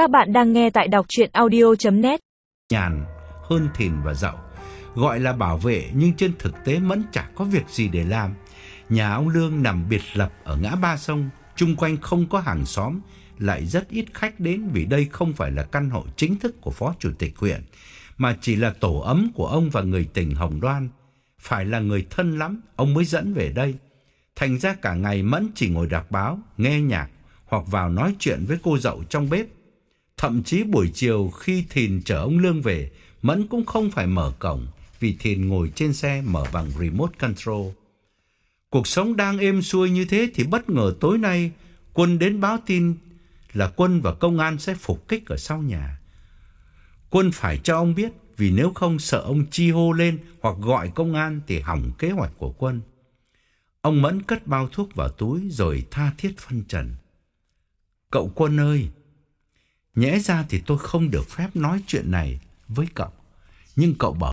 Các bạn đang nghe tại đọc chuyện audio.net Nhàn hơn thìn và dậu. Gọi là bảo vệ nhưng trên thực tế Mẫn chả có việc gì để làm. Nhà ông Lương nằm biệt lập ở ngã ba sông, chung quanh không có hàng xóm, lại rất ít khách đến vì đây không phải là căn hộ chính thức của phó chủ tịch huyện, mà chỉ là tổ ấm của ông và người tình Hồng Đoan. Phải là người thân lắm, ông mới dẫn về đây. Thành ra cả ngày Mẫn chỉ ngồi đọc báo, nghe nhạc hoặc vào nói chuyện với cô dậu trong bếp. Thậm chí buổi chiều khi Thìn chở ông Lương về, Mẫn cũng không phải mở cổng vì Thìn ngồi trên xe mở bằng remote control. Cuộc sống đang êm xuôi như thế thì bất ngờ tối nay quân đến báo tin là quân và công an sẽ phục kích ở sau nhà. Quân phải cho ông biết vì nếu không sợ ông chi hô lên hoặc gọi công an thì hỏng kế hoạch của quân. Ông Mẫn cất bao thuốc vào túi rồi tha thiết phân trần. Cậu Quân ơi, nhẽ ra thì tôi không được phép nói chuyện này với cậu, nhưng cậu bảo